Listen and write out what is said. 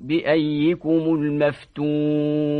بأيكم المفتون